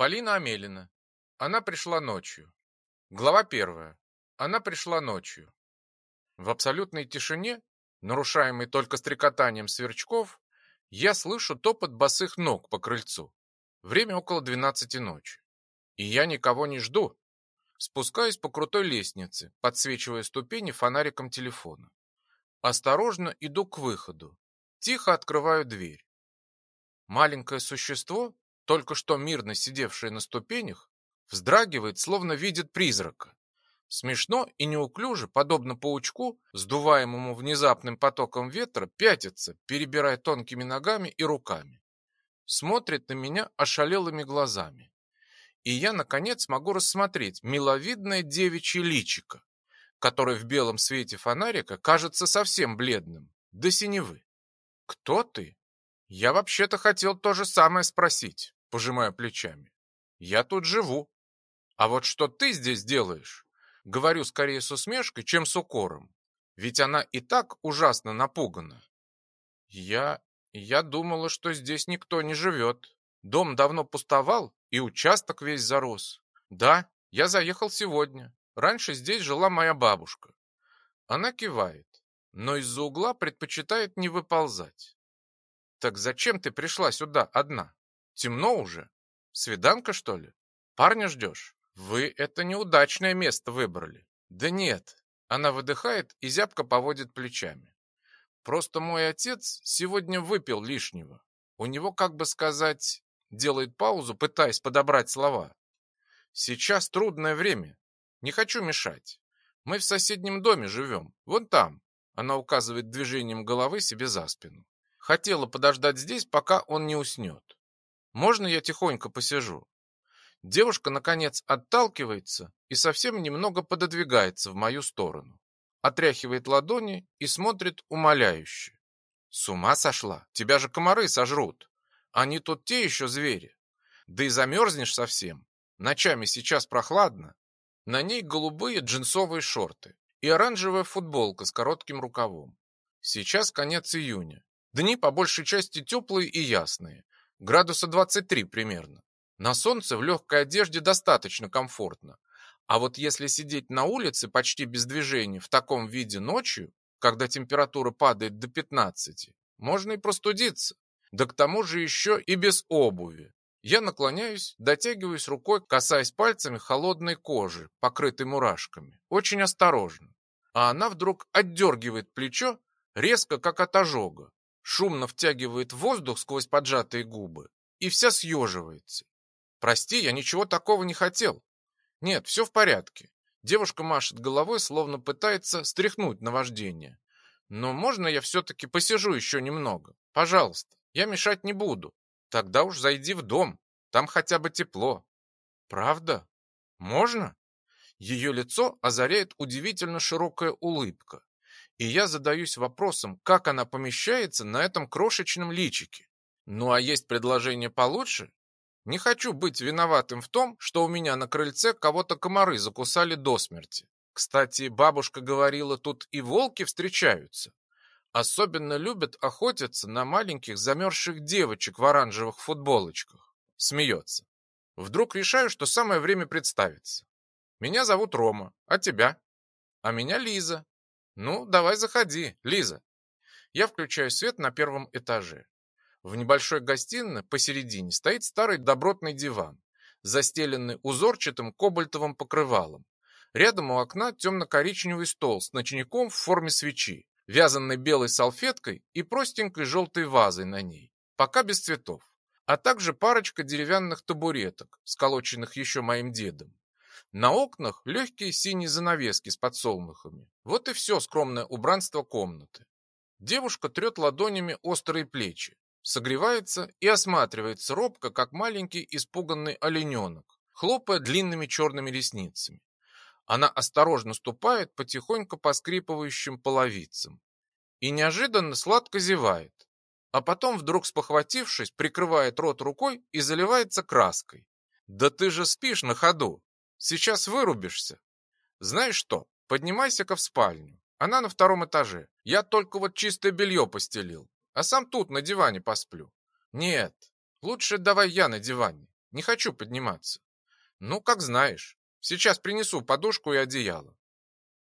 Полина Амелина. Она пришла ночью. Глава первая. Она пришла ночью. В абсолютной тишине, нарушаемой только стрекотанием сверчков, я слышу топот босых ног по крыльцу. Время около двенадцати ночи. И я никого не жду. Спускаюсь по крутой лестнице, подсвечивая ступени фонариком телефона. Осторожно иду к выходу. Тихо открываю дверь. Маленькое существо только что мирно сидевшая на ступенях, вздрагивает, словно видит призрака. Смешно и неуклюже, подобно паучку, сдуваемому внезапным потоком ветра, пятится, перебирая тонкими ногами и руками. Смотрит на меня ошалелыми глазами. И я, наконец, могу рассмотреть миловидное девичье личико, которое в белом свете фонарика кажется совсем бледным, до синевы. «Кто ты?» Я вообще-то хотел то же самое спросить пожимая плечами. Я тут живу. А вот что ты здесь делаешь? Говорю скорее с усмешкой, чем с укором. Ведь она и так ужасно напугана. Я... я думала, что здесь никто не живет. Дом давно пустовал, и участок весь зарос. Да, я заехал сегодня. Раньше здесь жила моя бабушка. Она кивает, но из-за угла предпочитает не выползать. Так зачем ты пришла сюда одна? Темно уже. Свиданка, что ли? Парня ждешь? Вы это неудачное место выбрали. Да нет. Она выдыхает и зябко поводит плечами. Просто мой отец сегодня выпил лишнего. У него, как бы сказать, делает паузу, пытаясь подобрать слова. Сейчас трудное время. Не хочу мешать. Мы в соседнем доме живем. Вон там. Она указывает движением головы себе за спину. Хотела подождать здесь, пока он не уснет. Можно я тихонько посижу? Девушка, наконец, отталкивается и совсем немного пододвигается в мою сторону. Отряхивает ладони и смотрит умоляюще. С ума сошла? Тебя же комары сожрут. Они тут те еще звери. Да и замерзнешь совсем. Ночами сейчас прохладно. На ней голубые джинсовые шорты и оранжевая футболка с коротким рукавом. Сейчас конец июня. Дни по большей части теплые и ясные градуса 23 примерно. На солнце в легкой одежде достаточно комфортно. А вот если сидеть на улице почти без движения в таком виде ночью, когда температура падает до 15, можно и простудиться. Да к тому же еще и без обуви. Я наклоняюсь, дотягиваюсь рукой, касаясь пальцами холодной кожи, покрытой мурашками. Очень осторожно. А она вдруг отдергивает плечо, резко, как от ожога шумно втягивает воздух сквозь поджатые губы и вся съеживается. «Прости, я ничего такого не хотел». «Нет, все в порядке». Девушка машет головой, словно пытается стряхнуть наваждение. «Но можно я все-таки посижу еще немного? Пожалуйста, я мешать не буду. Тогда уж зайди в дом, там хотя бы тепло». «Правда? Можно?» Ее лицо озаряет удивительно широкая улыбка и я задаюсь вопросом, как она помещается на этом крошечном личике. Ну а есть предложение получше? Не хочу быть виноватым в том, что у меня на крыльце кого-то комары закусали до смерти. Кстати, бабушка говорила, тут и волки встречаются. Особенно любят охотиться на маленьких замерзших девочек в оранжевых футболочках. Смеется. Вдруг решаю, что самое время представиться. Меня зовут Рома, а тебя? А меня Лиза. «Ну, давай заходи, Лиза». Я включаю свет на первом этаже. В небольшой гостиной посередине стоит старый добротный диван, застеленный узорчатым кобальтовым покрывалом. Рядом у окна темно-коричневый стол с ночником в форме свечи, вязанной белой салфеткой и простенькой желтой вазой на ней, пока без цветов, а также парочка деревянных табуреток, сколоченных еще моим дедом. На окнах легкие синие занавески с подсолнухами. Вот и все скромное убранство комнаты. Девушка трет ладонями острые плечи, согревается и осматривается робко, как маленький испуганный олененок, хлопая длинными черными ресницами. Она осторожно ступает по тихонько поскрипывающим половицам и неожиданно сладко зевает, а потом, вдруг спохватившись, прикрывает рот рукой и заливается краской. «Да ты же спишь на ходу!» Сейчас вырубишься. Знаешь что, поднимайся-ка в спальню. Она на втором этаже. Я только вот чистое белье постелил. А сам тут на диване посплю. Нет, лучше давай я на диване. Не хочу подниматься. Ну, как знаешь. Сейчас принесу подушку и одеяло.